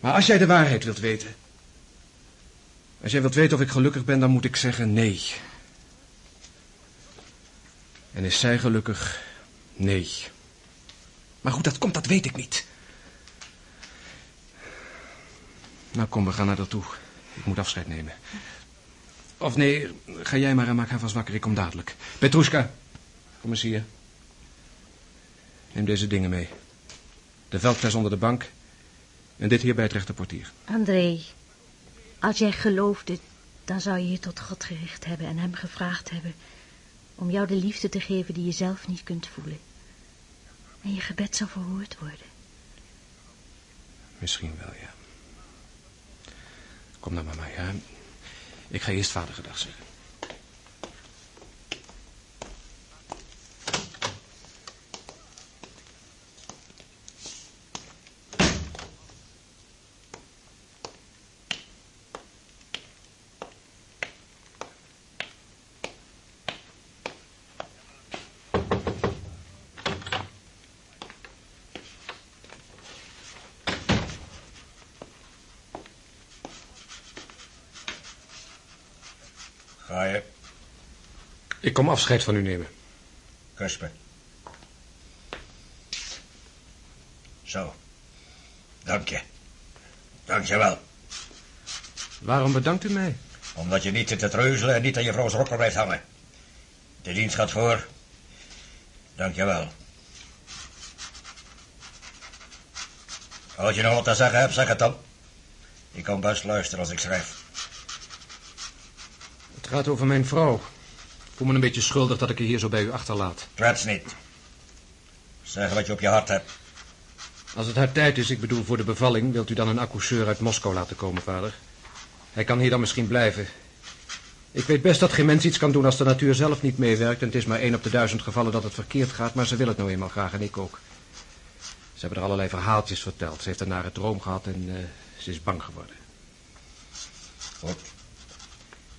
Maar als jij de waarheid wilt weten... Als jij wilt weten of ik gelukkig ben, dan moet ik zeggen nee. En is zij gelukkig? Nee. Maar hoe dat komt, dat weet ik niet. Nou kom, we gaan naar haar toe. Ik moet afscheid nemen. Of nee, ga jij maar en maak haar vast wakker. Ik kom dadelijk. Petrushka, kom eens hier. Neem deze dingen mee. De veldfles onder de bank. En dit hier bij het rechterportier. André, als jij geloofde, dan zou je je tot God gericht hebben en hem gevraagd hebben om jou de liefde te geven die je zelf niet kunt voelen. En je gebed zou verhoord worden. Misschien wel, ja. Kom dan, mama, ja. Ik ga eerst vader gedag zeggen. Ga je? Ik kom afscheid van u nemen. Kus me. Zo. Dank je. Dank je wel. Waarom bedankt u mij? Omdat je niet zit te treuzelen en niet aan je vrouw's rokker blijft hangen. De dienst gaat voor. Dank je wel. Als je nog wat te zeggen hebt, zeg het dan. Ik kan best luisteren als ik schrijf. Het gaat over mijn vrouw. Ik voel me een beetje schuldig dat ik haar hier zo bij u achterlaat. Trets niet. Zeg wat je op je hart hebt. Als het haar tijd is, ik bedoel voor de bevalling... wilt u dan een accoucheur uit Moskou laten komen, vader? Hij kan hier dan misschien blijven. Ik weet best dat geen mens iets kan doen als de natuur zelf niet meewerkt... en het is maar één op de duizend gevallen dat het verkeerd gaat... maar ze wil het nou eenmaal graag en ik ook. Ze hebben er allerlei verhaaltjes verteld. Ze heeft een nare droom gehad en eh, ze is bang geworden. Goed.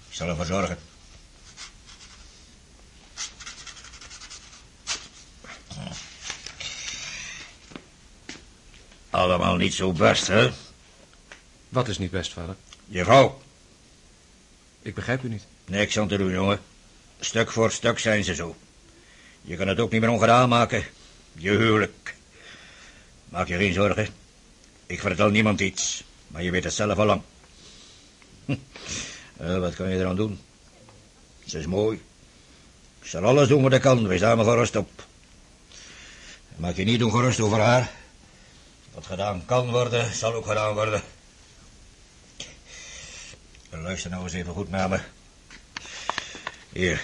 Ik zal ervoor zorgen. Allemaal niet zo best, hè? Wat is niet best, vader? Je vrouw. Ik begrijp u niet. Niks aan te doen, jongen. Stuk voor stuk zijn ze zo. Je kan het ook niet meer ongedaan maken. Je huwelijk. Maak je geen zorgen. Ik vertel niemand iets. Maar je weet het zelf al lang. Eh, wat kan je eraan doen? Ze is mooi. Ik zal alles doen wat ik kan. Wees daar maar gerust op. Maak je niet ongerust over haar. Wat gedaan kan worden, zal ook gedaan worden. Luister nou eens even goed naar me. Hier,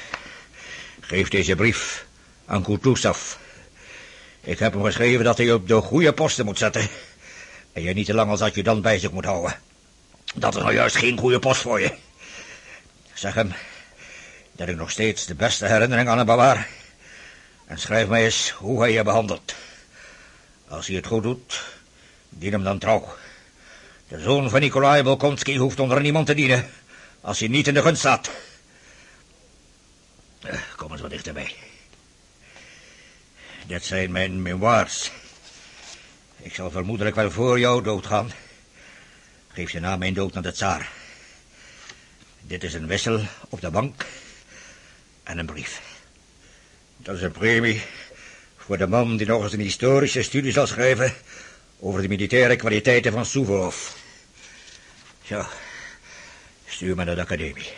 geef deze brief aan Kutuzov. Ik heb hem geschreven dat hij op de goede posten moet zetten. En je niet te lang als adjudant bij zich moet houden. Dat is nou juist geen goede post voor je. Zeg hem dat ik nog steeds de beste herinnering aan hem bewaar. En schrijf mij eens hoe hij je behandelt. Als hij het goed doet, dien hem dan trouw. De zoon van Nikolai Bolkonski hoeft onder niemand te dienen... als hij niet in de gunst staat. Kom eens wat dichterbij. Dit zijn mijn memoirs. Ik zal vermoedelijk wel voor jou doodgaan. Geef je na mijn dood naar de tsaar. Dit is een wissel op de bank en een brief. Dat is een premie voor de man die nog eens een historische studie zal schrijven over de militaire kwaliteiten van Suvorov. Zo, stuur me naar de academie.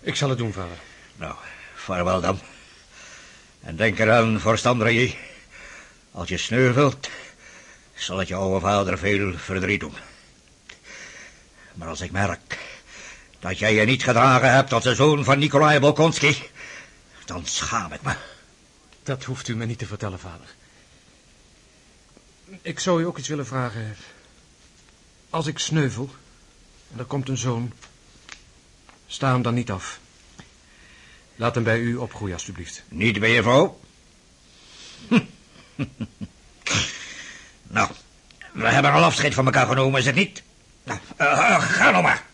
Ik zal het doen, vader. Nou, vaarwel dan. En denk eraan, vorst Andrei, als je sneuvelt, zal het je oude vader veel verdriet doen. Maar als ik merk dat jij je niet gedragen hebt als de zoon van Nikolai Bolkonski, dan schaam ik me. Dat hoeft u me niet te vertellen, vader. Ik zou u ook iets willen vragen. Als ik sneuvel en er komt een zoon, sta hem dan niet af. Laat hem bij u opgroeien, alstublieft. Niet bij je vrouw? nou, we hebben al afscheid van elkaar genomen, is het niet? Nou, eh, ga nou maar.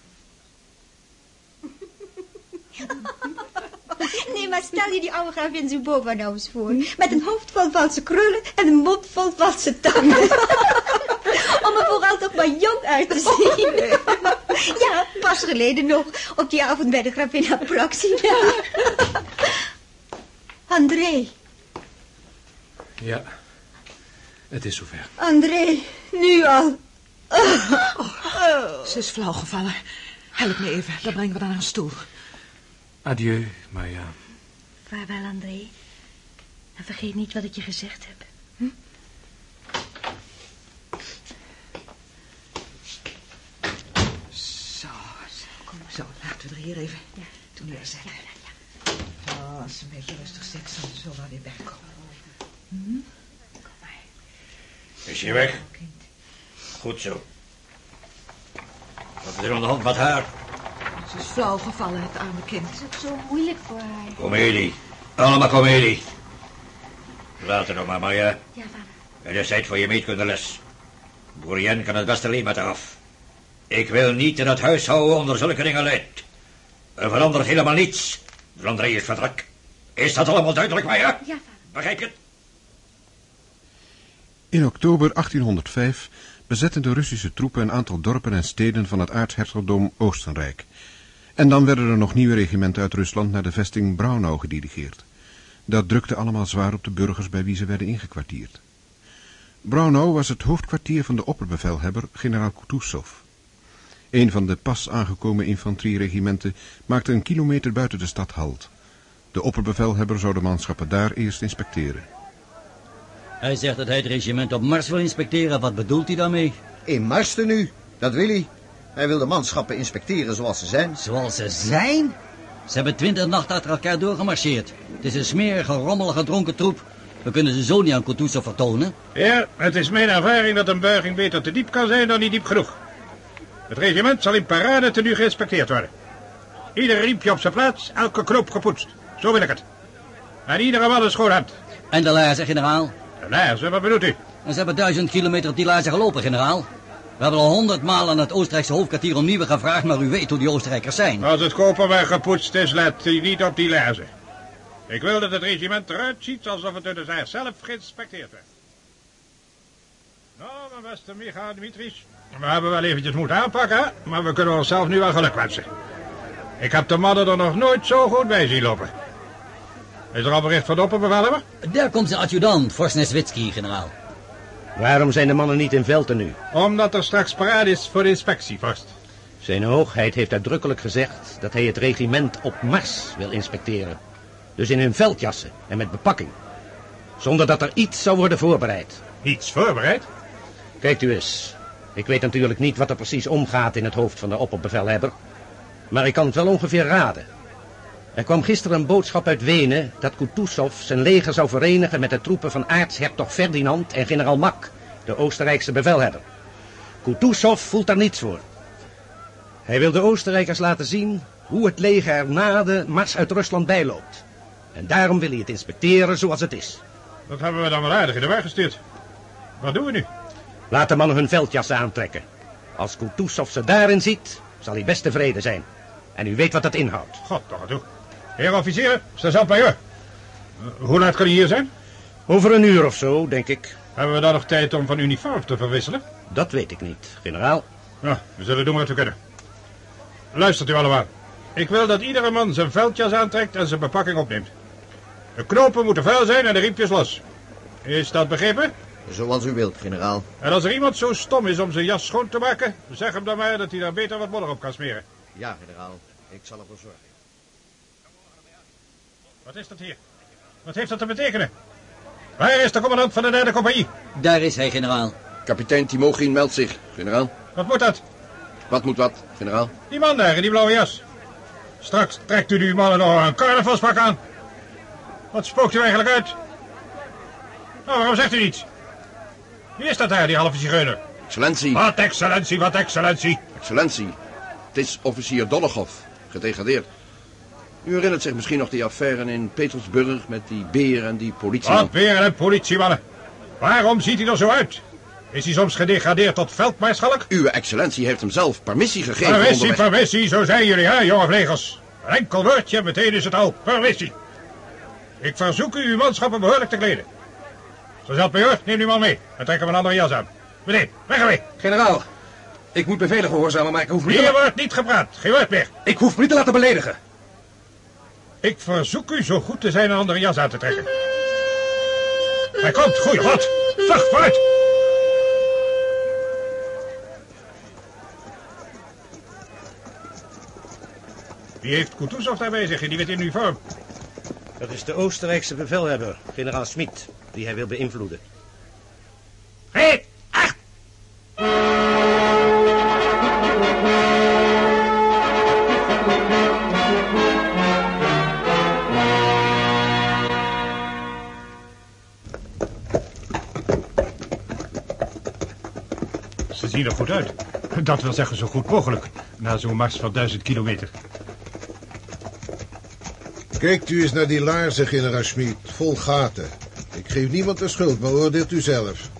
Maar stel je die oude gravin Zubova nou eens voor. Met een hoofd vol valse krullen en een mond vol valse tanden. Om er vooral toch maar jong uit te zien. Ja, pas geleden nog. Op die avond bij de grapin Proxima. André, Ja, het is zover. André, nu al. Ze is flauw gevallen. Help me even, dan brengen we haar naar een stoel. Adieu, Maya. Vaarwel, André. En vergeet niet wat ik je gezegd heb. Zo, kom maar zo. Laten we er hier even toen neerzetten. Oh, als ze een beetje rustig zit, zal ze zo wel weer bijkomen. Is je weg? Goed zo. Wat is er aan de hand met haar? Ze is flauw gevallen, het arme kind. Het is ook zo moeilijk voor haar. Comedie. Allemaal comedie. Later nog maar, Maya. Ja, vader. Het is tijd voor je meetkundeles. Bourien kan het beste alleen met haar af. Ik wil niet in het huishouden onder zulke dingen leidt. Er verandert helemaal niets. André is vertrek. Is dat allemaal duidelijk, Maya? Ja, vader. Begrijp je het? In oktober 1805 bezetten de Russische troepen een aantal dorpen en steden van het aartshertogdom Oostenrijk. En dan werden er nog nieuwe regimenten uit Rusland naar de vesting Braunau gedirigeerd. Dat drukte allemaal zwaar op de burgers bij wie ze werden ingekwartierd. Braunau was het hoofdkwartier van de opperbevelhebber, generaal Kutuzov. Een van de pas aangekomen infanterieregimenten maakte een kilometer buiten de stad halt. De opperbevelhebber zou de manschappen daar eerst inspecteren. Hij zegt dat hij het regiment op Mars wil inspecteren. Wat bedoelt hij daarmee? In Marsten nu, dat wil hij. Hij wil de manschappen inspecteren zoals ze zijn. Zoals ze zijn? Ze hebben twintig nachten achter elkaar doorgemarcheerd. Het is een smerige, rommelige, dronken troep. We kunnen ze zo niet aan Kutuzov vertonen. Ja, het is mijn ervaring dat een buiging beter te diep kan zijn dan niet diep genoeg. Het regiment zal in parade te nu geïnspecteerd worden. Ieder riempje op zijn plaats, elke knoop gepoetst. Zo wil ik het. En iedere man een schoon hand. En de laarzen, generaal? De laarzen, wat bedoelt u? En ze hebben duizend kilometer op die laarzen gelopen, generaal. We hebben al honderd maal aan het Oostenrijkse hoofdkwartier om nieuwe gevraagd, maar u weet hoe die Oostenrijkers zijn. Als het koperwerk gepoetst is, let u niet op die laarzen. Ik wil dat het regiment eruit ziet alsof het door de zelf geïnspecteerd werd. Nou, mijn beste Micha Dimitris. We hebben wel eventjes moeten aanpakken, maar we kunnen onszelf nu wel geluk wensen. Ik heb de mannen er nog nooit zo goed bij zien lopen. Is er al bericht van opperbevelhebber? Daar komt zijn adjudant, Forsneswitsky, generaal. Waarom zijn de mannen niet in Velten nu? Omdat er straks parade is voor de inspectie vast. Zijn hoogheid heeft uitdrukkelijk gezegd dat hij het regiment op Mars wil inspecteren. Dus in hun veldjassen en met bepakking. Zonder dat er iets zou worden voorbereid. Iets voorbereid? Kijkt u eens. Ik weet natuurlijk niet wat er precies omgaat in het hoofd van de opperbevelhebber. Maar ik kan het wel ongeveer raden. Er kwam gisteren een boodschap uit Wenen dat Kutuzov zijn leger zou verenigen met de troepen van aartshertog Ferdinand en generaal Mak, de Oostenrijkse bevelhebber. Kutuzov voelt daar niets voor. Hij wil de Oostenrijkers laten zien hoe het leger er na de mars uit Rusland bijloopt. En daarom wil hij het inspecteren zoals het is. Dat hebben we dan wel aardig in de weg gestuurd. Wat doen we nu? Laat de mannen hun veldjassen aantrekken. Als Kutuzov ze daarin ziet, zal hij best tevreden zijn. En u weet wat dat inhoudt. God, toch toe. Heer officieren, sergeant major. Uh, hoe laat kan hij hier zijn? Over een uur of zo, denk ik. Hebben we dan nog tijd om van uniform te verwisselen? Dat weet ik niet, generaal. Ja, we zullen doen wat we kunnen. Luistert u allemaal. Ik wil dat iedere man zijn veldjas aantrekt en zijn bepakking opneemt. De knopen moeten vuil zijn en de riempjes los. Is dat begrepen? Zoals u wilt, generaal. En als er iemand zo stom is om zijn jas schoon te maken, zeg hem dan maar dat hij daar beter wat modder op kan smeren. Ja, generaal. Ik zal ervoor zorgen. Wat is dat hier? Wat heeft dat te betekenen? Waar is de commandant van de derde compagnie? Daar is hij, generaal. Kapitein Timogin meldt zich, generaal. Wat moet dat? Wat moet wat, generaal? Die man daar in die blauwe jas. Straks trekt u die mannen nog een carnavalspak aan. Wat spookt u eigenlijk uit? Nou, waarom zegt u niets? Wie is dat daar, die halve zigeuner? Excellentie. Wat excellentie, wat excellentie. Excellentie. Het is officier Dologov, gedegradeerd. U herinnert zich misschien nog die affaire in Petersburg met die beer en die politie. Wat beren en politiemannen? Waarom ziet hij er zo uit? Is hij soms gedegradeerd tot veldmaarschalk? Uw excellentie heeft hem zelf permissie gegeven. Permissie, onderweg. permissie, zo zijn jullie, hè, jonge vlegers. Een enkel woordje, meteen is het al. Permissie. Ik verzoek u uw manschappen behoorlijk te kleden. Sergeant Major, neem uw man mee en trek hem een andere jas aan. Meteen, weg ermee. Generaal, Ik moet bevelen gehoorzamen, maar ik hoef niet... Hier te... wordt niet gepraat. Geen woord meer. Ik hoef me niet te laten beledigen. Ik verzoek u zo goed te zijn een andere jas aan te trekken. Hij komt, goeie god. Vlug, vooruit. Wie heeft Kutuzov daarbij zich in die witte uniform? Dat is de Oostenrijkse bevelhebber, generaal Schmid, die hij wil beïnvloeden. Hé, zien er goed uit. Dat wil zeggen zo goed mogelijk. Na zo'n mars van duizend kilometer. Kijkt u eens naar die laarzen, generaal Schmid. Vol gaten. Ik geef niemand de schuld, maar oordeelt u zelf.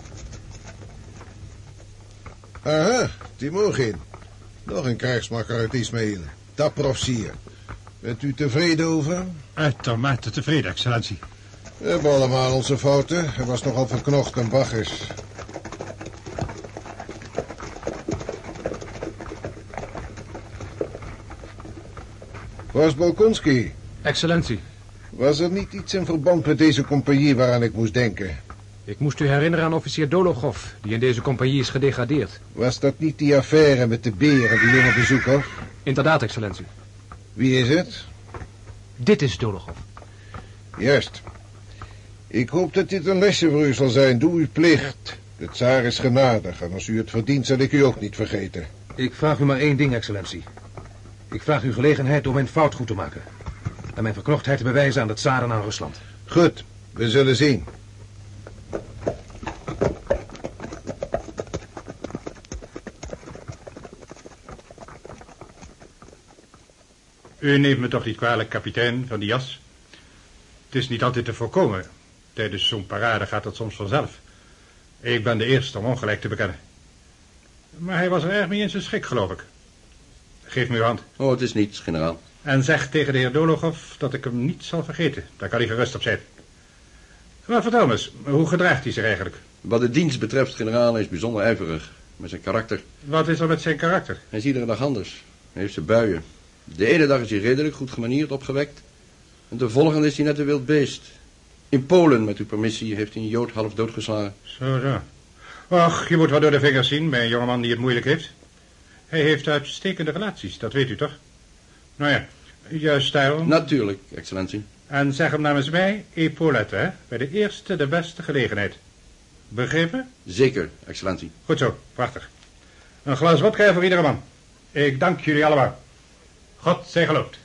Aha, Timogin. Nog een krijgsmakker uit Ismail. Dapper officier. Bent u tevreden over? Uitermate tevreden, excellentie. We hebben allemaal onze fouten. Hij was nogal verknocht en baggers. Was Bolkonski? Excellentie, Was er niet iets in verband met deze compagnie waaraan ik moest denken? ik moest u herinneren aan officier Dologov, die in deze compagnie is gedegradeerd. Was dat niet die affaire met de beren, die jonge bezoeker? Inderdaad, excellentie. Wie is het? Dit is Dologov. Juist. Ik hoop dat dit een lesje voor u zal zijn. Doe uw plicht. De tsaar is genadig en als u het verdient zal ik u ook niet vergeten. Ik vraag u maar één ding, excellentie. Ik vraag u gelegenheid om mijn fout goed te maken. En mijn verknochtheid te bewijzen aan de tsaren aan Rusland. Goed, we zullen zien. U neemt me toch niet kwalijk, kapitein, van die jas? Het is niet altijd te voorkomen. Tijdens zo'n parade gaat dat soms vanzelf. Ik ben de eerste om ongelijk te bekennen. Maar hij was er erg mee in zijn schik, geloof ik. Geef me uw hand. Oh, het is niets, generaal. En zeg tegen de heer Dologov dat ik hem niet zal vergeten. Daar kan hij gerust op zijn. Maar vertel me eens, hoe gedraagt hij zich eigenlijk? Wat de dienst betreft, generaal, is bijzonder ijverig. Met zijn karakter. Wat is er met zijn karakter? Hij is iedere dag anders. Hij heeft zijn buien. De ene dag is hij redelijk, goed gemanierd, opgewekt. En de volgende is hij net een wild beest. In Polen, met uw permissie, heeft hij een Jood half doodgeslagen. Zo, zo. Och, je moet wel door de vingers zien bij een jongeman die het moeilijk heeft. Hij heeft uitstekende relaties, dat weet u toch? Nou ja, juist daarom. Natuurlijk, excellentie. En zeg hem namens mij, Epaulette, hè? Bij de eerste, de beste gelegenheid. Begrepen? Zeker, excellentie. Goed zo, prachtig. Een glas vodka voor iedere man. Ik dank jullie allemaal. God zij geloofd.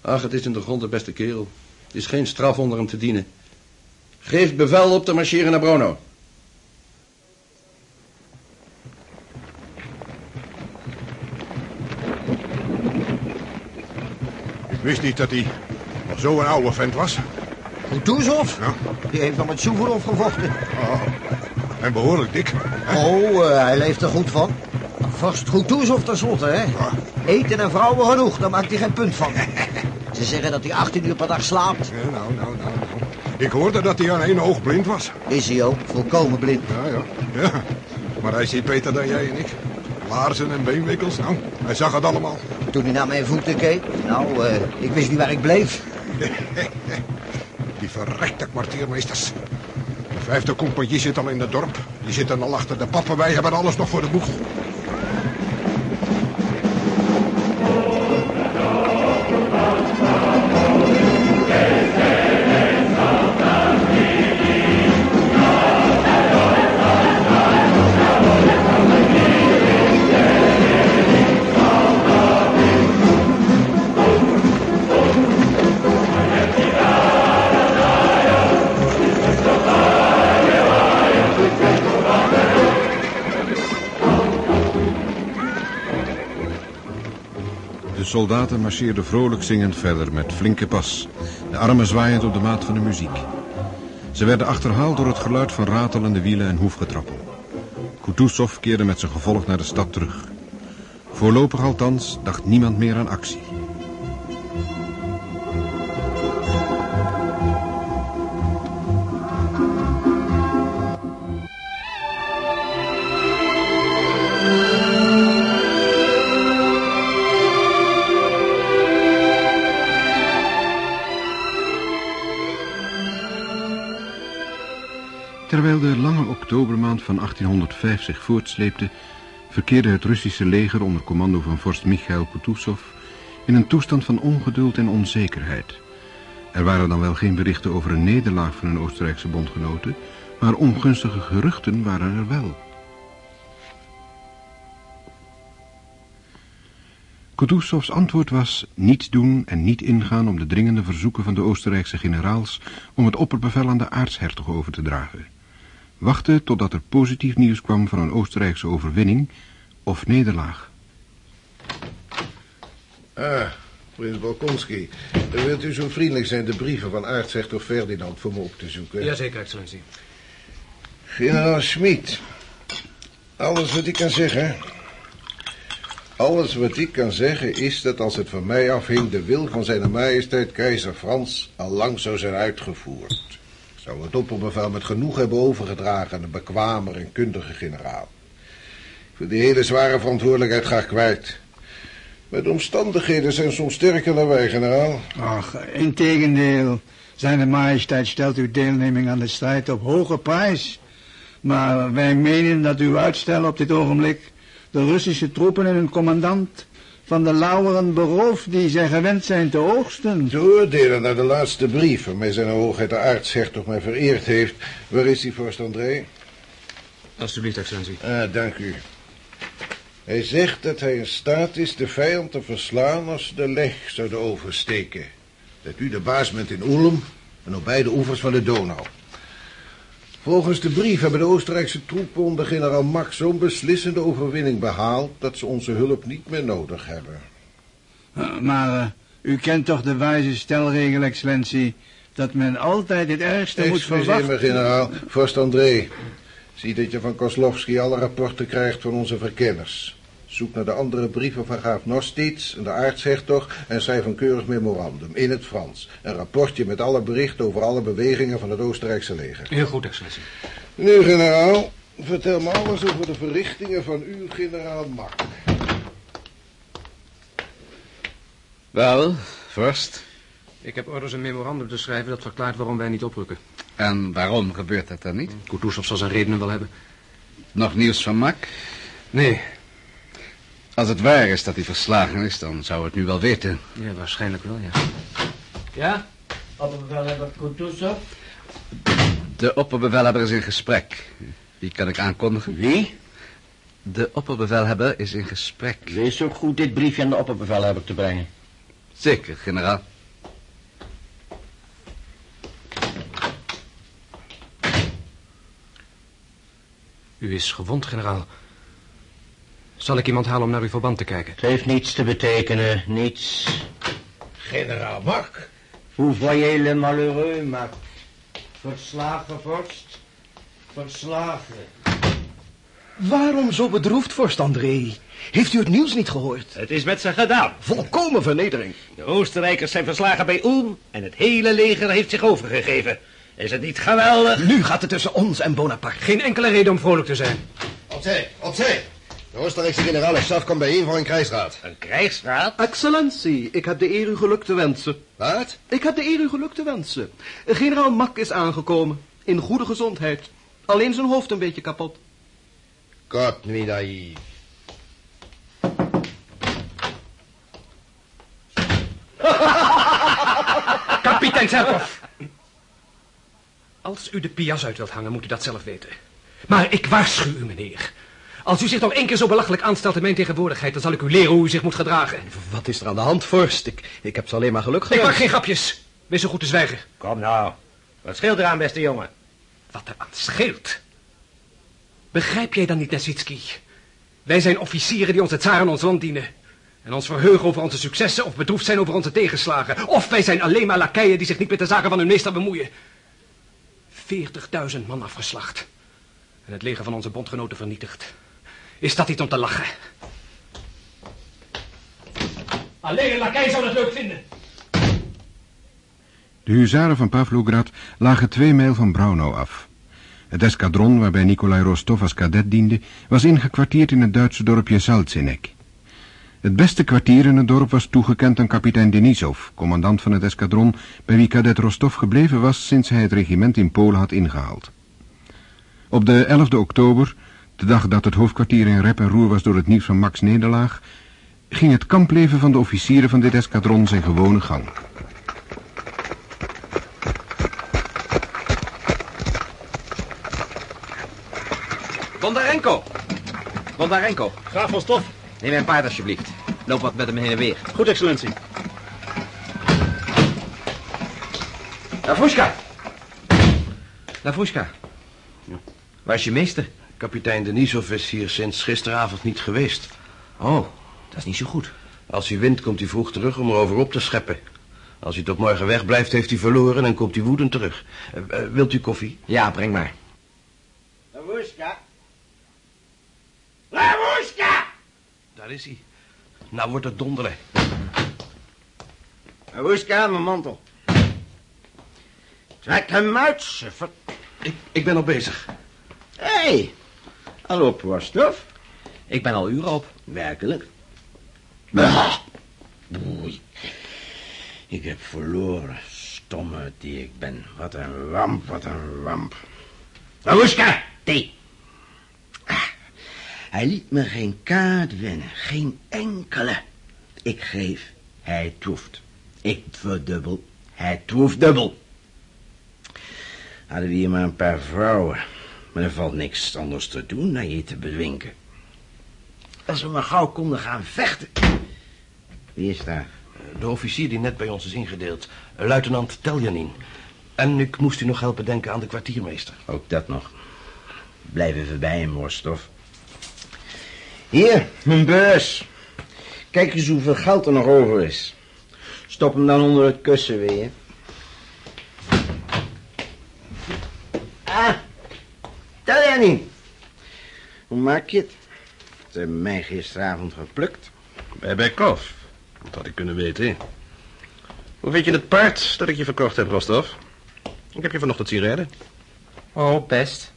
Ach, het is in de grond de beste kerel. Het is geen straf onder hem te dienen. Geef bevel op te marcheren naar Bruno. Ik wist niet dat hij nog zo'n oude vent was. Kutuzov? Ja. Die heeft nog met Suvorov gevochten. Oh, en behoorlijk dik. Oh, eh, hij leeft er goed van. Vorst Kutuzov tenslotte, hè. Eten en vrouwen genoeg, daar maakt hij geen punt van. Ze zeggen dat hij 18 uur per dag slaapt. Ja, nou, nou. Ik hoorde dat hij aan één oog blind was. Is hij ook, volkomen blind. Ja, ja. ja. Maar hij ziet beter dan jij en ik. Laarzen en beenwikkels, nou, hij zag het allemaal. Toen hij naar mijn voeten keek, nou, eh, ik wist niet waar ik bleef. Die verrekte kwartiermeesters. De vijfde compagnie zit al in het dorp. Die zitten al achter de pappen. Wij hebben alles nog voor de boeg. Soldaten marcheerden vrolijk zingend verder met flinke pas, de armen zwaaiend op de maat van de muziek. Ze werden achterhaald door het geluid van ratelende wielen en hoefgetrappel. Kutuzov keerde met zijn gevolg naar de stad terug. Voorlopig althans dacht niemand meer aan actie. Van 1805 zich voortsleepte, verkeerde het Russische leger onder commando van vorst Michail Kutuzov in een toestand van ongeduld en onzekerheid. Er waren dan wel geen berichten over een nederlaag van hun Oostenrijkse bondgenoten, maar ongunstige geruchten waren er wel. Kutuzovs antwoord was niets doen en niet ingaan om de dringende verzoeken van de Oostenrijkse generaals om het opperbevel aan de aartshertog over te dragen. Wachten totdat er positief nieuws kwam van een Oostenrijkse overwinning of nederlaag. Ah, prins Balkonski. Wilt u zo vriendelijk zijn de brieven van aartshertog Ferdinand voor me op te zoeken? Jazeker, excellentie. Generaal Schmid. Alles wat ik kan zeggen... Alles wat ik kan zeggen is dat als het van mij afhing... de wil van zijn majesteit keizer Frans al lang zou zijn uitgevoerd. Zou het opperbevel met genoeg hebben overgedragen... aan een bekwamer en kundige generaal. Ik wil die hele zware verantwoordelijkheid graag kwijt... De omstandigheden zijn soms sterker dan wij, generaal. Ach, integendeel. Zijn majesteit stelt uw deelneming aan de strijd op hoge prijs. Maar wij menen dat uw uitstel op dit ogenblik de Russische troepen en hun commandant van de lauweren berooft die zij gewend zijn te oogsten. Te oordelen naar de laatste brief waarmee zijn hoogheid de aartshertog mij vereerd heeft. Waar is die vorst André? Alsjeblieft, excellentie. Ah, dank u. Hij zegt dat hij in staat is de vijand te verslaan als ze de leg zouden oversteken. Dat u de baas bent in Ulm en op beide oevers van de Donau. Volgens de brief hebben de Oostenrijkse troepen onder generaal Max zo'n beslissende overwinning behaald... dat ze onze hulp niet meer nodig hebben. Uh, maar uh, u kent toch de wijze stelregel, excellentie... dat men altijd het ergste moet verwachten. me, generaal. Vorst André. Zie dat je van Kozlovski alle rapporten krijgt van onze verkenners. Zoek naar de andere brieven van graaf Nostitz en de aartshertog en schrijf een keurig memorandum in het Frans. Een rapportje met alle berichten over alle bewegingen van het Oostenrijkse leger. Heel goed, excellentie. Nu, generaal, vertel me alles over de verrichtingen van uw generaal Mak. Wel, vorst. Ik heb orders een memorandum te schrijven dat verklaart waarom wij niet oprukken. En waarom gebeurt dat dan niet? Kutuzov zal zijn redenen wel hebben. Nog nieuws van Mak? Nee. Als het waar is dat hij verslagen is, dan zou het nu wel weten. Ja, waarschijnlijk wel, ja. Ja? Opperbevelhebber Kutuzov? De opperbevelhebber is in gesprek. Die kan ik aankondigen. Wie? De opperbevelhebber is in gesprek. Wees ook goed dit briefje aan de opperbevelhebber te brengen. Zeker, generaal. U is gewond, generaal. Zal ik iemand halen om naar uw verband te kijken? Het heeft niets te betekenen, niets. Generaal Mak. Hoe voyez le malheureux, Mak? Verslagen, vorst. Verslagen. Waarom zo bedroefd, vorst André? Heeft u het nieuws niet gehoord? Het is met ze gedaan. Volkomen vernedering. De Oostenrijkers zijn verslagen bij Ulm en het hele leger heeft zich overgegeven. Is het niet geweldig? Nu gaat het tussen ons en Bonaparte. Geen enkele reden om vrolijk te zijn. Opzij, opzij. De Oostenrijkse generaal zelf komt bijeen voor een krijgsraad. Een krijgsraad? Excellentie, ik heb de eer u geluk te wensen. Wat? Ik heb de eer u geluk te wensen. Generaal Mak is aangekomen. In goede gezondheid. Alleen zijn hoofd een beetje kapot. God. Kapitein Zerkov. Als u de pias uit wilt hangen, moet u dat zelf weten. Maar ik waarschuw u, meneer. Als u zich nog één keer zo belachelijk aanstelt in mijn tegenwoordigheid... dan zal ik u leren hoe u zich moet gedragen. Wat is er aan de hand, vorst? Ik, ik heb ze alleen maar geluk gehad. Ik maak geen grapjes. Wees zo goed te zwijgen. Kom nou. Wat scheelt eraan, beste jongen? Wat er aan scheelt? Begrijp jij dan niet, Neswitsky? Wij zijn officieren die onze tsaar in ons land dienen. En ons verheugen over onze successen of bedroefd zijn over onze tegenslagen. Of wij zijn alleen maar lakeien die zich niet met de zaken van hun meester bemoeien. 40.000 man afgeslacht. En het leger van onze bondgenoten vernietigd. Is dat niet om te lachen? Alleen een lakij zou het leuk vinden. De huzaren van Pavlograd lagen twee mijl van Braunau af. Het eskadron waarbij Nikolai Rostov als kadet diende... was ingekwartierd in het Duitse dorpje Salzenek. Het beste kwartier in het dorp was toegekend aan kapitein Denisov... commandant van het eskadron... bij wie kadet Rostov gebleven was... sinds hij het regiment in Polen had ingehaald. Op de 11e oktober, de dag dat het hoofdkwartier in rep en roer was door het nieuws van Max' nederlaag, ging het kampleven van de officieren van dit eskadron zijn gewone gang. Bondarenko! Bondarenko. Graaf van Stof. Neem mijn paard alsjeblieft. Loop wat met hem heen en weer. Goed, excellentie. Lafushka! Lafushka. Waar is je meester? Kapitein Denisov is hier sinds gisteravond niet geweest. Oh, dat is niet zo goed. Als hij wint, komt hij vroeg terug om erover op te scheppen. Als hij tot morgen wegblijft, heeft hij verloren en komt hij woedend terug. Eh, eh, wilt u koffie? Ja, breng maar. Lavushka. Lavushka! Daar is hij. Nou wordt het donderen. Lavushka, mijn mantel. Trek hem uit, suffer. Ik, ik ben al bezig. Hé, hey, al op, Rostov. Ik ben al uren op. Werkelijk? Bah. Oei. Ik heb verloren, stomme die ik ben. Wat een ramp, wat een ramp. Lavushka, thee. Ah, Hij liet me geen kaart winnen, geen enkele. Ik geef, hij troeft. Ik verdubbel, hij troeft dubbel. Hadden we hier maar een paar vrouwen. Maar er valt niks anders te doen dan je te bedwinken. Als we maar gauw konden gaan vechten. Wie is daar? De officier die net bij ons is ingedeeld. Luitenant Teljanin. En ik moest u nog helpen denken aan de kwartiermeester. Ook dat nog. Blijf even bij hem, Rostov. Hier, mijn beurs. Kijk eens hoeveel geld er nog over is. Stop hem dan onder het kussen weer. Ah, niet. Hoe maak je het? Ze hebben mij gisteravond geplukt. Bij Bekov. Dat had ik kunnen weten. Hoe vind je het paard dat ik je verkocht heb, Rostov? Ik heb je vanochtend zien rijden. Oh, best.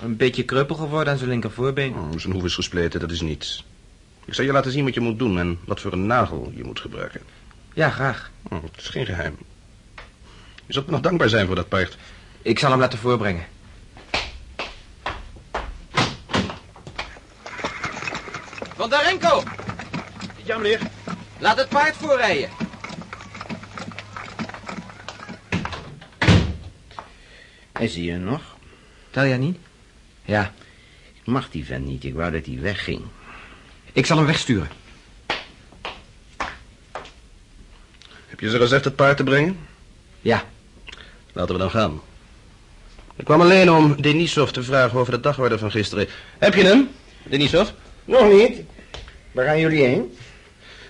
Een beetje kreupel geworden aan zijn linkervoorbeen. Oh, zijn hoef is gespleten, dat is niets. Ik zal je laten zien wat je moet doen en wat voor een nagel je moet gebruiken. Ja, graag. Oh, het is geen geheim. Je zult me nog dankbaar zijn voor dat paard. Ik zal hem laten voorbrengen. Van Darenko! Ja, meneer. Laat het paard voorrijden. Is hij er nog? Tel jij niet? Ja. Ik mag die vent niet. Ik wou dat hij wegging. Ik zal hem wegsturen. Heb je ze gezegd het paard te brengen? Ja. Laten we dan gaan. Ik kwam alleen om Denisov te vragen over de dagorde van gisteren. Heb je hem, Denisov? Nog niet. Waar gaan jullie heen?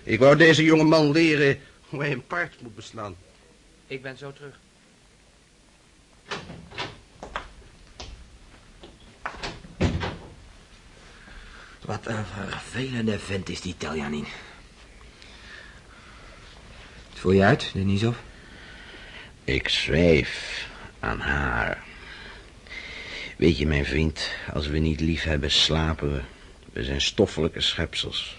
Ik wou deze jonge man leren hoe hij een paard moet beslaan. Ik ben zo terug. Wat een vervelende vent is die Teljanin. Het voel je uit, Denisov? Ik zweef aan haar. Weet je, mijn vriend, als we niet lief hebben, slapen we. We zijn stoffelijke schepsels.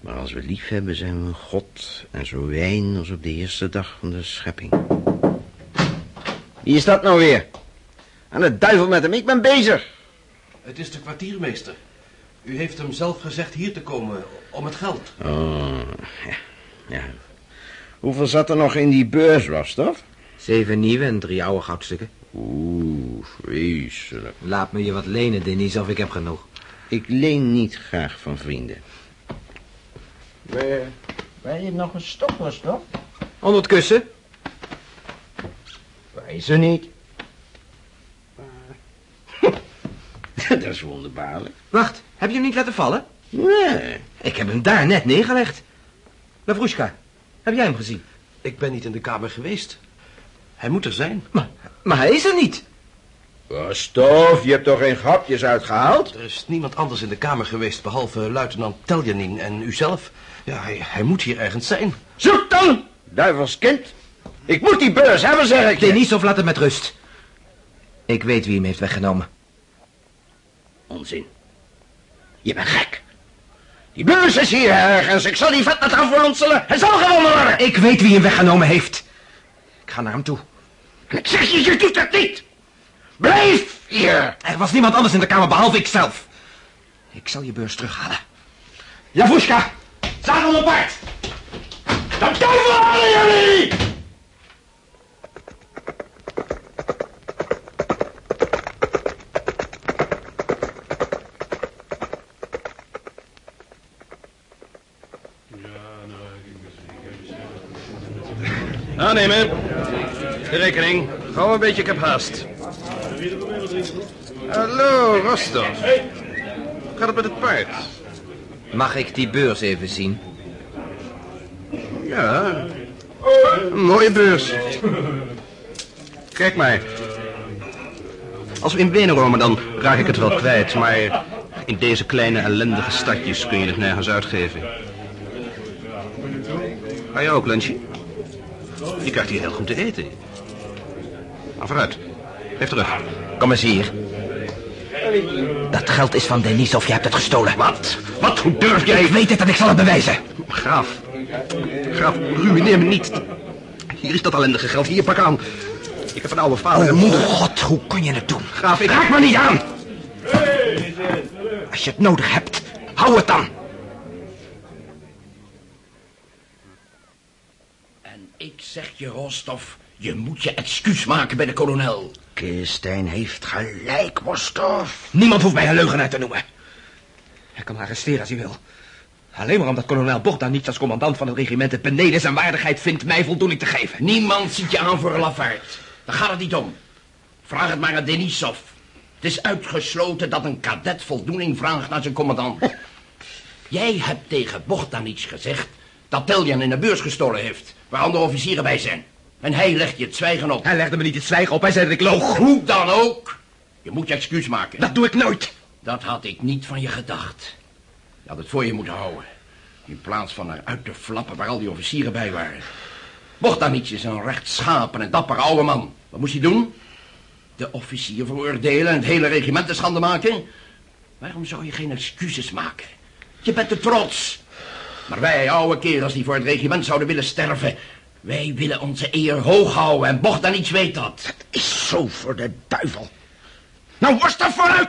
Maar als we lief hebben, zijn we een god en zo wijn als op de eerste dag van de schepping. Wie is dat nou weer? Aan de duivel met hem, ik ben bezig. Het is de kwartiermeester. U heeft hem zelf gezegd hier te komen om het geld. Oh, ja. ja. Hoeveel zat er nog in die beurs, Rostov? Zeven nieuwe en drie oude goudstukken. Oeh, vreselijk. Laat me je wat lenen, Denisov, ik heb genoeg. Ik leen niet graag van vrienden. Waar je nog een stok, Rostov? Onder het kussen. Waar is er niet? Dat is wonderbaarlijk. Wacht, heb je hem niet laten vallen? Nee. Ik heb hem daar net neergelegd. Lavrushka, heb jij hem gezien? Ik ben niet in de kamer geweest. Hij moet er zijn. Maar, maar hij is er niet. Stof, je hebt toch geen grapjes uitgehaald? Er is niemand anders in de kamer geweest behalve luitenant Teljanin en uzelf. Ja, hij, hij moet hier ergens zijn. Zoek dan, duivelskind. Ik moet die beurs hebben, zeg ik. Denisov, laat het met rust. Ik weet wie hem heeft weggenomen. Onzin. Je bent gek. Die beurs is hier ergens. Ik zal die vet naar afronselen. Hij zal gewonnen worden. Ik weet wie hem weggenomen heeft. Ik ga naar hem toe. Ik zeg je, je doet dat niet. Blijf hier! Er was niemand anders in de kamer behalve ikzelf. Ik zal je beurs terughalen. Javushka, zadel op paard! Dan duivel halen jullie! Aannemen. De rekening. Gauw een beetje, ik heb haast. Hallo, Rostov. Gaat het met het paard? Mag ik die beurs even zien? Ja, een mooie beurs. Kijk maar. Als we in Wenen komen, dan raak ik het wel kwijt, maar in deze kleine ellendige stadjes kun je het nergens uitgeven. Ga je ook lunchen? Je krijgt hier heel goed te eten. Nou, vooruit. Geef terug. Kom eens hier. Dat geld is van Denisov, je hebt het gestolen. Wat? Wat? Hoe durf jij? Ik weet het en ik zal het bewijzen. Graaf. Graaf, ruïneer me niet. Hier is dat ellendige geld. Hier, pak aan. Ik heb een oude vader en moeder. Oh, God, hoe kun je het doen? Graaf, ik raak me niet aan. Als je het nodig hebt, hou het dan. En ik zeg je, Rostov, je moet je excuus maken bij de kolonel. Kirstijn heeft gelijk, Wostov. Niemand hoeft mij een leugenaar te noemen. Hij kan me arresteren als hij wil. Alleen maar omdat kolonel Bogdan niet als commandant van het regiment het beneden zijn waardigheid vindt mij voldoening te geven. Niemand ziet je aan voor een lafaard. Daar gaat het niet om. Vraag het maar aan Denisov. Het is uitgesloten dat een kadet voldoening vraagt naar zijn commandant. Jij hebt tegen Bogdan iets gezegd dat Teljan in de beurs gestolen heeft, waar andere officieren bij zijn. En hij legt je het zwijgen op. Hij legde me niet het zwijgen op, hij zei dat ik loog. Hoe dan ook. Je moet je excuus maken. Dat doe ik nooit. Dat had ik niet van je gedacht. Je had het voor je moeten houden. In plaats van eruit te flappen waar al die officieren bij waren. Bogdan is een rechtschapen en dapper oude man. Wat moest hij doen? De officier veroordelen en het hele regiment te schande maken? Waarom zou je geen excuses maken? Je bent te trots. Maar wij, oude kerels die voor het regiment zouden willen sterven... wij willen onze eer hoog houden en Bogdan iets weet dat. Het is zo voor de duivel. Nou, worst er vooruit!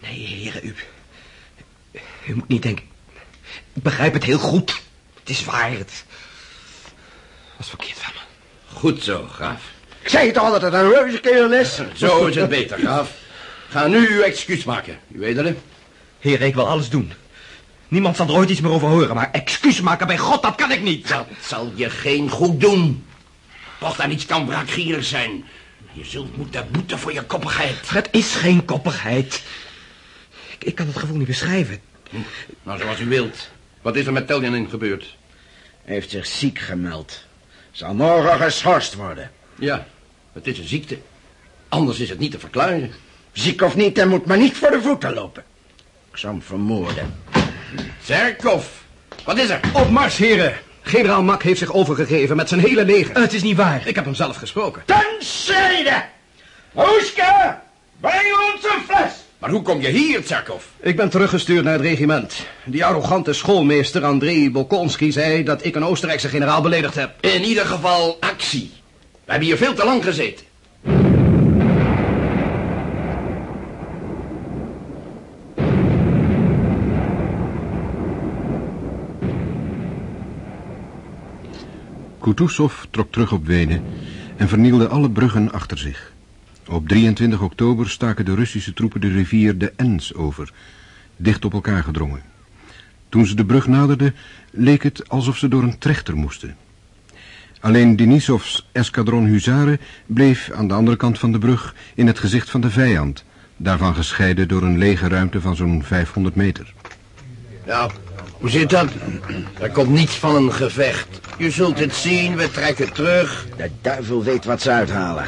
Nee, heren, u... U moet niet denken... Ik begrijp het heel goed. Het is waar, het... was verkeerd van me. Goed zo, graaf. Ik zei toch al dat het een reuze kerel is? Zo is het beter, graaf. Ga nu uw excuus maken, u weet het. Heren, ik wil alles doen. Niemand zal er ooit iets meer over horen, maar excuus maken bij God, dat kan ik niet. Dat zal je geen goed doen. Bogdan iets kan wraakgierig zijn. Je zult moeten boeten voor je koppigheid. Het is geen koppigheid. Ik, ik kan het gevoel niet beschrijven. Hm. Nou, zoals u wilt. Wat is er met Teljanin gebeurd? Hij heeft zich ziek gemeld. Zal morgen geschorst worden. Ja, het is een ziekte. Anders is het niet te verklaren. Ziek of niet, hij moet maar niet voor de voeten lopen. Ik zal hem vermoorden. Zerkov, wat is er? Op mars, heren. Generaal Mak heeft zich overgegeven met zijn hele leger. Het is niet waar. Ik heb hem zelf gesproken. Ten zijde! Hoeske, breng ons een fles! Maar hoe kom je hier, Tsarkov? Ik ben teruggestuurd naar het regiment. Die arrogante schoolmeester Andrei Bolkonski zei dat ik een Oostenrijkse generaal beledigd heb. In ieder geval actie. We hebben hier veel te lang gezeten. Kutuzov trok terug op Wenen en vernielde alle bruggen achter zich. Op 23 oktober staken de Russische troepen de rivier de Enns over, dicht op elkaar gedrongen. Toen ze de brug naderden, leek het alsof ze door een trechter moesten. Alleen Denisovs eskadron huzaren bleef aan de andere kant van de brug in het gezicht van de vijand, daarvan gescheiden door een lege ruimte van zo'n 500 meter. Nou, hoe zit dat? Er komt niets van een gevecht. Je zult het zien, we trekken terug. De duivel weet wat ze uithalen.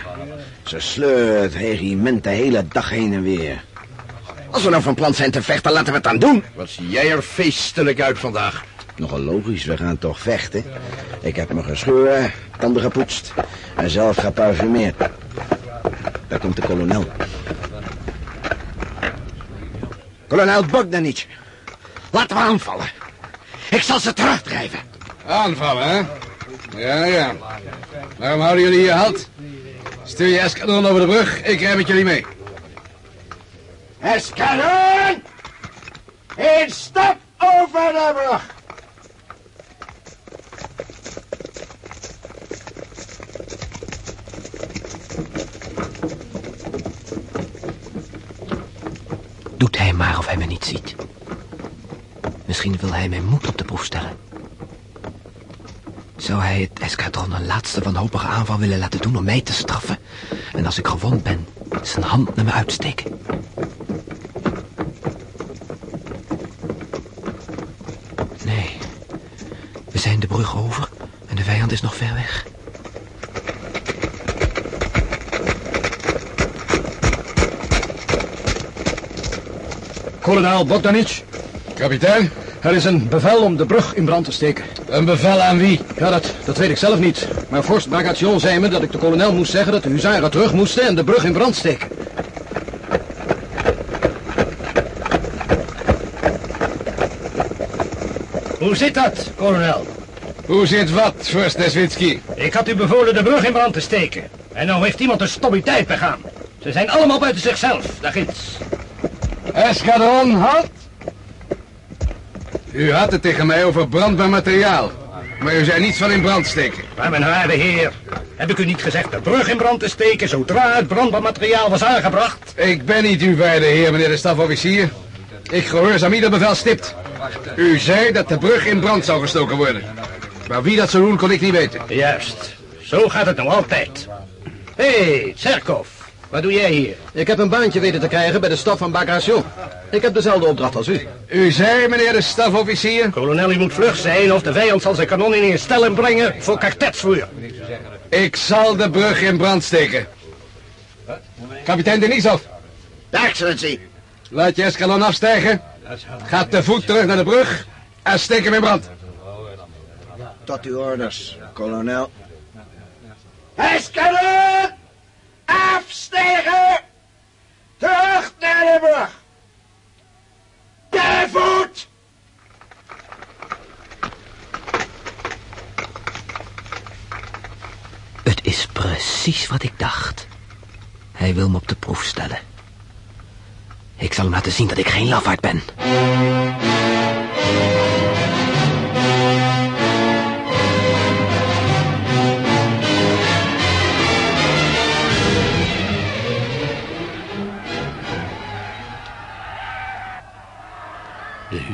Ze sleuren het regiment de hele dag heen en weer. Als we nou van plan zijn te vechten, laten we het dan doen. Wat zie jij er feestelijk uit vandaag? Nogal logisch, we gaan toch vechten. Ik heb me geschoren, tanden gepoetst en zelf geparfumeerd. Daar komt de kolonel. Kolonel Bogdanich, laten we aanvallen. Ik zal ze terugdrijven. Aanvallen, hè? Ja, ja. Waarom houden jullie hier halt? Stuur je eskadron over de brug, ik rij met jullie mee. Eskadron! In stap over de brug! Doet hij maar of hij me niet ziet. Misschien wil hij mijn moed op de proef stellen. Zou hij het eskadron een laatste wanhopige aanval willen laten doen om mij te straffen? En als ik gewond ben, zijn hand naar me uitsteken? Nee, we zijn de brug over en de vijand is nog ver weg. Kolonel Bogdanic. Kapitein? Er is een bevel om de brug in brand te steken. Een bevel aan wie? Ja, dat, dat weet ik zelf niet. Maar vorst Bagation zei me dat ik de kolonel moest zeggen dat de huzaren terug moesten en de brug in brand steken. Hoe zit dat, kolonel? Hoe zit wat, vorst Neswitsky? Ik had u bevolen de brug in brand te steken. En nou heeft iemand een stommiteit begaan. Ze zijn allemaal buiten zichzelf, daar ginds. Eskadron, halt! U had het tegen mij over brandbaar materiaal. Maar u zei niets van in brand steken. Maar mijn waarde heer, heb ik u niet gezegd de brug in brand te steken zodra het brandbaar materiaal was aangebracht? Ik ben niet uw waarde heer, meneer de stafofficier. Ik gehoorzaam ieder bevel stipt. U zei dat de brug in brand zou gestoken worden. Maar wie dat zou doen, kon ik niet weten. Juist, zo gaat het nou altijd. Hé, hey, Tserkov, wat doe jij hier? Ik heb een baantje weten te krijgen bij de staf van Bagration. Ik heb dezelfde opdracht als u. U zei, meneer de stafofficier... Kolonel, u moet vlug zijn of de vijand zal zijn kanon in stelling brengen voor kartetsvuur. Ik zal de brug in brand steken. Kapitein Denisov. Excellency. Laat je escalon afstijgen. Ga te voet terug naar de brug en steek hem in brand. Tot uw orders, kolonel. Eskadron! Afstegen! Terug naar de brug! Te voet! Het is precies wat ik dacht. Hij wil me op de proef stellen. Ik zal hem laten zien dat ik geen lafaard ben.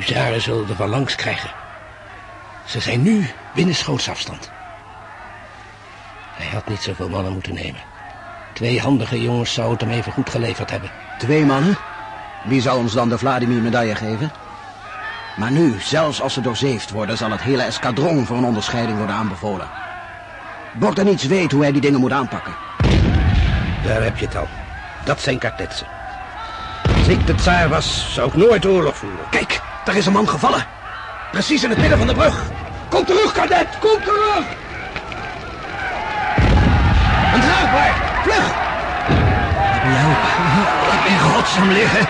Huzaren zullen er van langs krijgen. Ze zijn nu binnen schootsafstand. Hij had niet zoveel mannen moeten nemen. Twee handige jongens zouden het hem even goed geleverd hebben. Twee mannen? Wie zal ons dan de Vladimir-medaille geven? Maar nu, zelfs als ze doorzeefd worden, zal het hele eskadron voor een onderscheiding worden aanbevolen. Bogdanic weet hoe hij die dingen moet aanpakken. Daar heb je het al. Dat zijn kartetsen. Als ik de tsaar was, zou ik nooit oorlog voeren. Kijk, daar is een man gevallen. Precies in het midden van de brug. Kom terug, kadet, kom terug! Een draagbaar, vlug! Laat me helpen. Laat me liggen.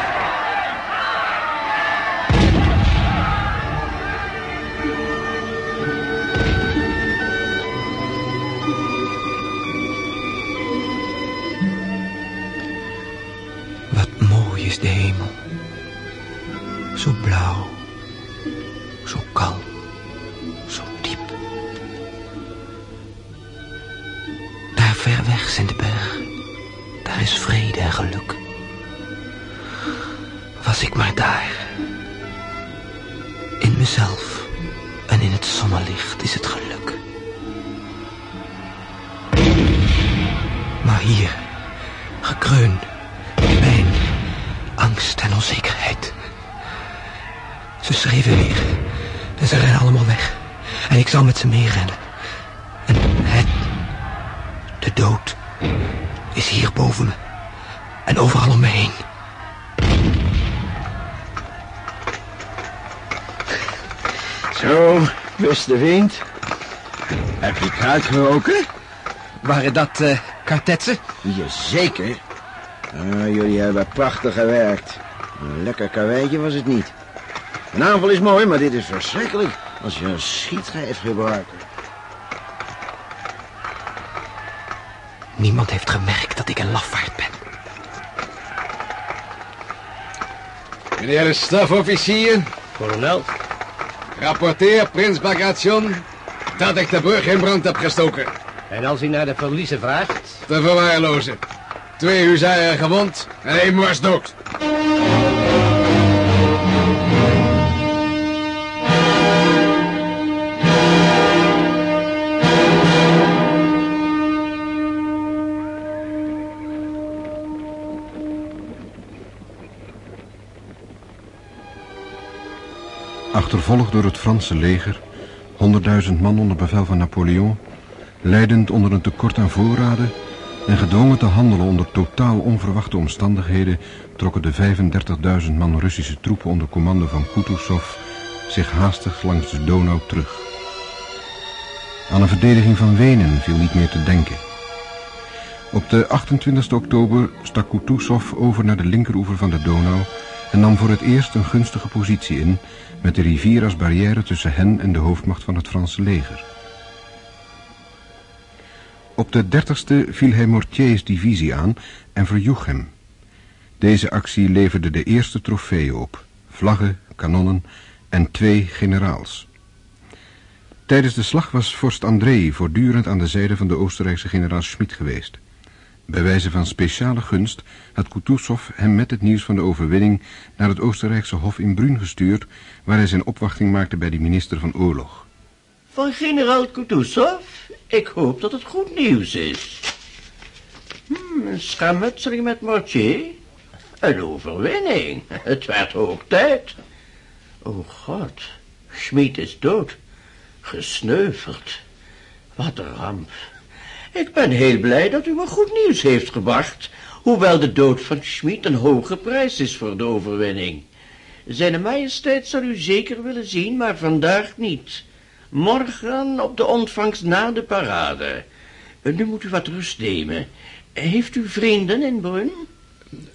Ze schreven weer en ze rennen allemaal weg. En ik zal met ze meerennen. En het, de dood, is hier boven me. En overal om me heen. Zo, beste vriend. Heb je kruid geroken? Waren dat uh, kartetsen? Jazeker. Ah, jullie hebben prachtig gewerkt. Een lekker karweitje was het niet. Een aanval is mooi, maar dit is verschrikkelijk. Als je een schietgijf gebruikt. Niemand heeft gemerkt dat ik een lafaard ben. Meneer de stafofficier. Kolonel. Rapporteer, prins Bagration, dat ik de brug in brand heb gestoken. En als u naar de verliezen vraagt... Te verwaarlozen. Twee huzaren gewond en één was dood. Achtervolgd door het Franse leger, 100.000 man onder bevel van Napoleon, leidend onder een tekort aan voorraden en gedwongen te handelen onder totaal onverwachte omstandigheden, trokken de 35.000 man Russische troepen onder commando van Kutuzov zich haastig langs de Donau terug. Aan een verdediging van Wenen viel niet meer te denken. Op de 28 oktober stak Kutuzov over naar de linkeroever van de Donau en nam voor het eerst een gunstige positie in met de rivier als barrière tussen hen en de hoofdmacht van het Franse leger. Op de 30ste viel hij Mortiers divisie aan en verjoeg hem. Deze actie leverde de eerste trofeeën op, vlaggen, kanonnen en twee generaals. Tijdens de slag was vorst André voortdurend aan de zijde van de Oostenrijkse generaal Schmid geweest. Bij wijze van speciale gunst had Kutuzov hem met het nieuws van de overwinning naar het Oostenrijkse hof in Brünn gestuurd, waar hij zijn opwachting maakte bij de minister van Oorlog. Van generaal Kutuzov? Ik hoop dat het goed nieuws is. Hmm, een schermutseling met Mortier? Een overwinning. Het werd hoog tijd. Oh god, Schmid is dood. Gesneuveld. Wat een ramp. Ik ben heel blij dat u me goed nieuws heeft gebracht, hoewel de dood van Schmid een hoge prijs is voor de overwinning. Zijn majesteit zal u zeker willen zien, maar vandaag niet. Morgen op de ontvangst na de parade. Nu moet u wat rust nemen. Heeft u vrienden in Brunn?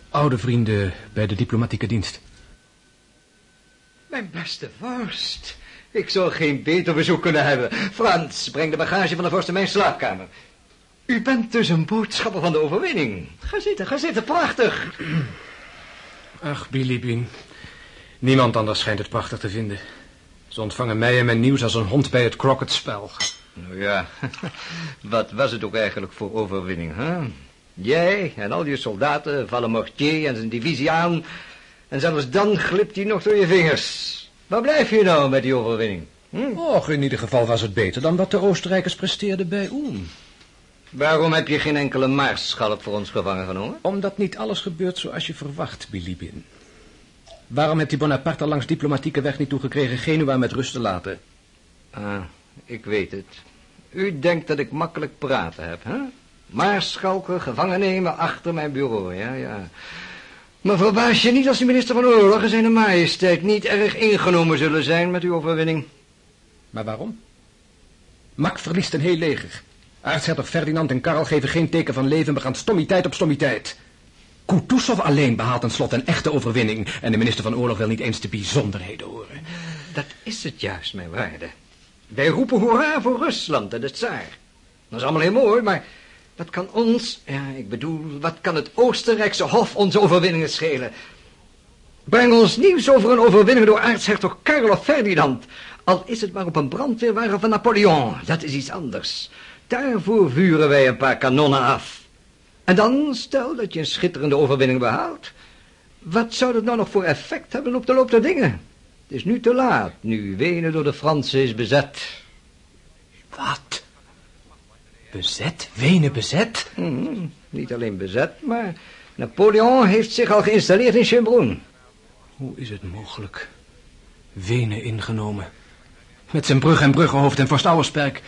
Oude vrienden bij de diplomatieke dienst. Mijn beste vorst. Ik zou geen beter bezoek kunnen hebben. Frans, breng de bagage van de vorst in mijn slaapkamer. U bent dus een boodschapper van de overwinning. Ga zitten, ga zitten, prachtig. Ach, Bilibin. Niemand anders schijnt het prachtig te vinden. Ze ontvangen mij en mijn nieuws als een hond bij het crocketspel. Nou ja, wat was het ook eigenlijk voor overwinning, hè? Jij en al je soldaten vallen Mortier en zijn divisie aan... en zelfs dan glipt hij nog door je vingers. Waar blijf je nou met die overwinning? Hm? Och, in ieder geval was het beter dan wat de Oostenrijkers presteerden bij Ulm. Waarom heb je geen enkele maarschalk voor ons gevangen genomen? Omdat niet alles gebeurt zoals je verwacht, Bilibin. Waarom heeft die Bonaparte langs diplomatieke weg niet toegekregen Genua met rust te laten? Ah, ik weet het. U denkt dat ik makkelijk praten heb, hè? Maarschalken gevangen nemen achter mijn bureau, ja, ja. Maar verbaas je niet als de minister van Oorlog en zijn majesteit niet erg ingenomen zullen zijn met uw overwinning. Maar waarom? Mak verliest een heel leger. Aartshertog Ferdinand en Karel geven geen teken van leven, maar gaan stommiteit op stommiteit. Kutuzov alleen behaalt tenslotte een echte overwinning... en de minister van Oorlog wil niet eens de bijzonderheden horen. Dat is het juist, mijn waarde. Wij roepen hoera voor Rusland en de tsaar. Dat is allemaal heel mooi, maar wat kan ons... Ja, ik bedoel, wat kan het Oostenrijkse hof onze overwinningen schelen? Breng ons nieuws over een overwinning door aartshertog Karel of Ferdinand... al is het maar op een brandweerwagen van Napoleon. Dat is iets anders. Daarvoor vuren wij een paar kanonnen af. En dan, stel dat je een schitterende overwinning behaalt. Wat zou dat nou nog voor effect hebben op de loop der dingen? Het is nu te laat, nu Wenen door de Fransen is bezet. Wat? Bezet? Wenen bezet? Hmm, niet alleen bezet, maar Napoleon heeft zich al geïnstalleerd in Schönbrunn. Hoe is het mogelijk? Wenen ingenomen. Met zijn brug en bruggenhoofd en vorst Auersperk.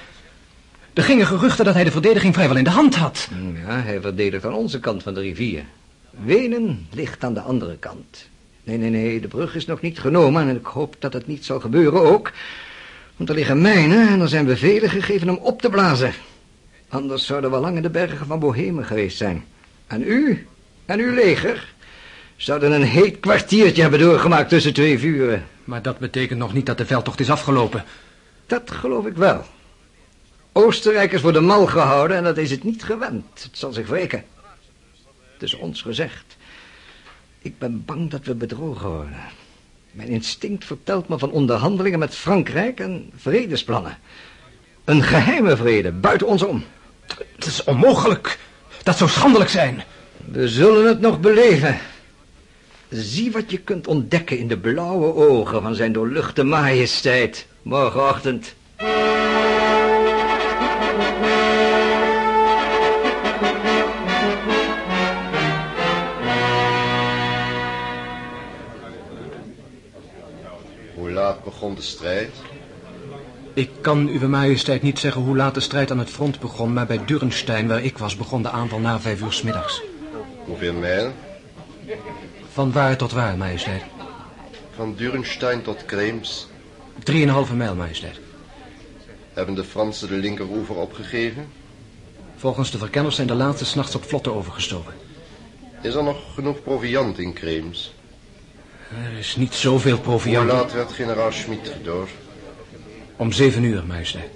Er gingen geruchten dat hij de verdediging vrijwel in de hand had. Ja, hij verdedigt aan onze kant van de rivier. Wenen ligt aan de andere kant. Nee, nee, nee, de brug is nog niet genomen en ik hoop dat het niet zal gebeuren ook. Want er liggen mijnen en er zijn bevelen gegeven om op te blazen. Anders zouden we lang in de bergen van Bohemen geweest zijn. En u en uw leger zouden een heet kwartiertje hebben doorgemaakt tussen twee vuren. Maar dat betekent nog niet dat de veldtocht is afgelopen. Dat geloof ik wel. Oostenrijk is voor de mal gehouden en dat is het niet gewend. Het zal zich wreken. Het is ons gezegd. Ik ben bang dat we bedrogen worden. Mijn instinct vertelt me van onderhandelingen met Frankrijk en vredesplannen. Een geheime vrede, buiten ons om. Het is onmogelijk. Dat zou schandelijk zijn. We zullen het nog beleven. Zie wat je kunt ontdekken in de blauwe ogen van zijn doorluchte majesteit. Morgenochtend. Begon de strijd? Ik kan uw majesteit niet zeggen hoe laat de strijd aan het front begon... maar bij Durenstein, waar ik was, begon de aanval na vijf uur 's middags. Hoeveel mijl? Van waar tot waar, majesteit? Van Durenstein tot Krems. Drieënhalve mijl, majesteit. Hebben de Fransen de linkeroever opgegeven? Volgens de verkenners zijn de laatste s'nachts op vlotten overgestoken. Is er nog genoeg proviant in Krems? Er is niet zoveel proviant. Hoe laat werd generaal Schmid gedood? Om zeven uur, majesteit.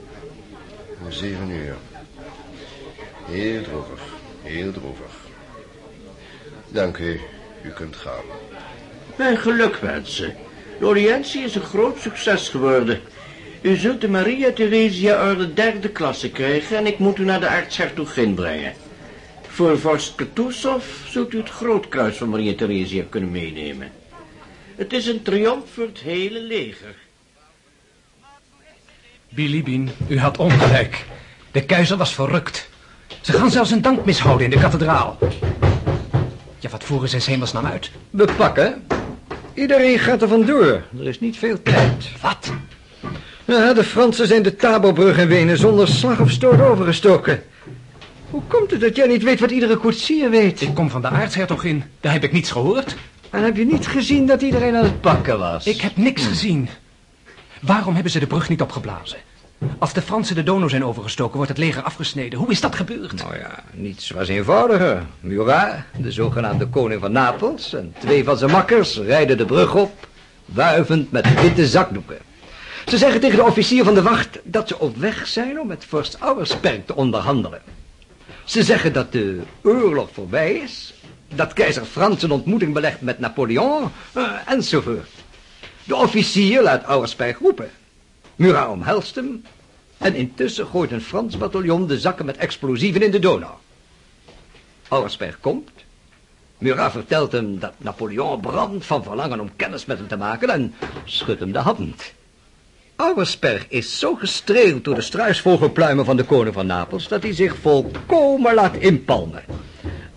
Om zeven uur. Heel droevig, heel droevig. Dank u, u kunt gaan. Mijn gelukwensen. De audiëntie is een groot succes geworden. U zult de Maria Theresia orde derde klasse krijgen en ik moet u naar de aartshertogin brengen. Voor vorst Kutuzov zult u het grootkruis van Maria Theresia kunnen meenemen. Het is een triomf voor het hele leger. Bilibin, u had ongelijk. De keizer was verrukt. Ze gaan zelfs een dankmis houden in de kathedraal. Ja, wat voeren ze in hemelsnaam uit? We pakken. Iedereen gaat er vandoor. Er is niet veel tijd. Wat? Ja, de Fransen zijn de Taborbrug in Wenen zonder slag of stoot overgestoken. Hoe komt het dat jij niet weet wat iedere koetsier weet? Ik kom van de aartshertogin. Daar heb ik niets gehoord. En heb je niet gezien dat iedereen aan het pakken was? Ik heb niks gezien. Waarom hebben ze de brug niet opgeblazen? Als de Fransen de Donau zijn overgestoken, wordt het leger afgesneden. Hoe is dat gebeurd? Nou ja, niets was eenvoudiger. Murat, de zogenaamde koning van Napels, en twee van zijn makkers rijden de brug op, wuivend met witte zakdoeken. Ze zeggen tegen de officier van de wacht dat ze op weg zijn om met vorst Auersperk te onderhandelen. Ze zeggen dat de oorlog voorbij is, dat keizer Frans een ontmoeting belegt met Napoleon, uh, enzovoort. De officier laat Auersperg roepen. Murat omhelst hem en intussen gooit een Frans bataljon de zakken met explosieven in de Donau. Auersperg komt. Murat vertelt hem dat Napoleon brandt van verlangen om kennis met hem te maken en schudt hem de hand. Auersperg is zo gestreeld door de struisvogelpluimen van de koning van Napels dat hij zich volkomen laat inpalmen.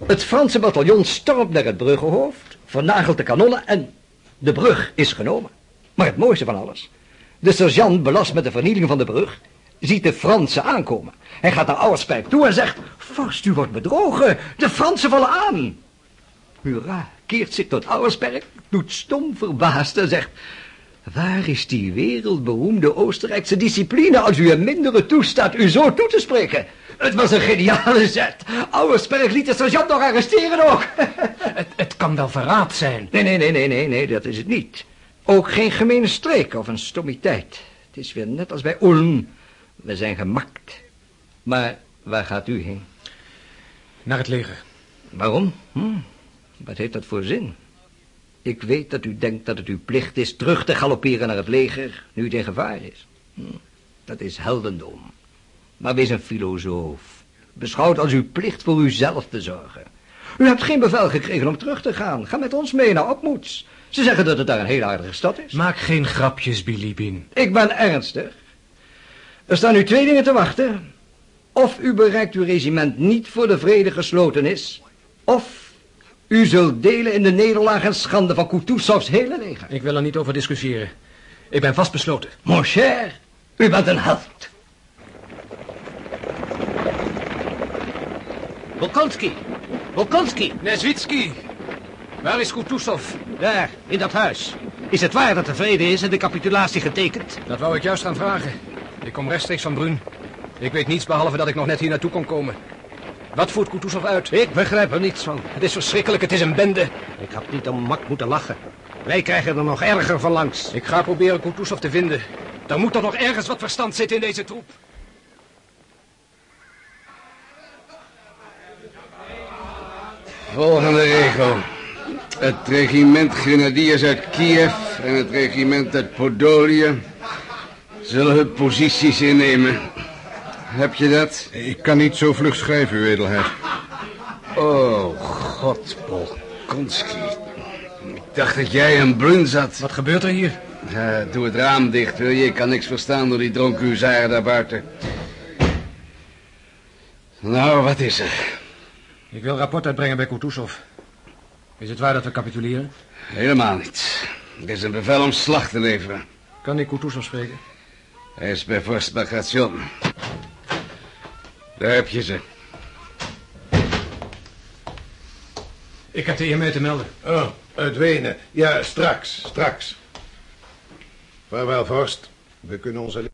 Het Franse bataljon stormt naar het bruggenhoofd, vernagelt de kanonnen en de brug is genomen. Maar het mooiste van alles, de sergeant belast met de vernieling van de brug, ziet de Fransen aankomen. Hij gaat naar Auersperg toe en zegt, vorst, u wordt bedrogen, de Fransen vallen aan. Murat keert zich tot Auersperg, doet stom verbaasd en zegt, waar is die wereldberoemde Oostenrijkse discipline als u een mindere toestaat u zo toe te spreken? Het was een geniale zet. Auersperg liet de sergeant nog arresteren ook. het, het kan wel verraad zijn. Nee, nee, nee, nee, nee, nee, dat is het niet. Ook geen gemene streek of een stommiteit. Het is weer net als bij Ulm. We zijn gemakt. Maar waar gaat u heen? Naar het leger. Waarom? Hm? Wat heeft dat voor zin? Ik weet dat u denkt dat het uw plicht is terug te galopperen naar het leger, nu het in gevaar is. Hm. Dat is heldendom. Maar wees een filosoof. Beschouw het als uw plicht voor uzelf te zorgen. U hebt geen bevel gekregen om terug te gaan. Ga met ons mee naar Opmoeds. Ze zeggen dat het daar een heel aardige stad is. Maak geen grapjes, Bilibin. Ik ben ernstig. Er staan nu twee dingen te wachten. Of u bereikt uw regiment niet voor de vrede gesloten is, of u zult delen in de nederlaag en schande van Kutuzovs hele leger. Ik wil er niet over discussiëren. Ik ben vastbesloten. Mon cher, u bent een held. Volkonski! Volkonski! Neswitski! Waar is Kutuzov? Daar, in dat huis. Is het waar dat de vrede is en de capitulatie getekend? Dat wou ik juist gaan vragen. Ik kom rechtstreeks van Brun. Ik weet niets behalve dat ik nog net hier naartoe kon komen. Wat voert Kutuzov uit? Ik begrijp er niets van. Het is verschrikkelijk, het is een bende. Ik had niet om mak moeten lachen. Wij krijgen er nog erger van langs. Ik ga proberen Kutuzov te vinden. Dan moet er nog ergens wat verstand zitten in deze troep. Volgende regel. Het regiment Grenadiers uit Kiev en het regiment uit Podolië zullen hun posities innemen. Heb je dat? Ik kan niet zo vlug schrijven, uw edelheid. Oh, god, Polkonski. Ik dacht dat jij een brun zat. Wat gebeurt er hier? Doe het raam dicht, wil je? Ik kan niks verstaan door die dronken huzaren daar buiten. Nou, wat is er? Ik wil rapport uitbrengen bij Kutuzov. Is het waar dat we capituleren? Helemaal niet. Het is een bevel om slag te leveren. Kan ik Kutuzov spreken? Hij is bij vorst Bagration. Daar heb je ze. Ik heb de mee te melden. Oh, uit Wenen. Ja, straks, straks. Vaarwel, vorst. We kunnen onze...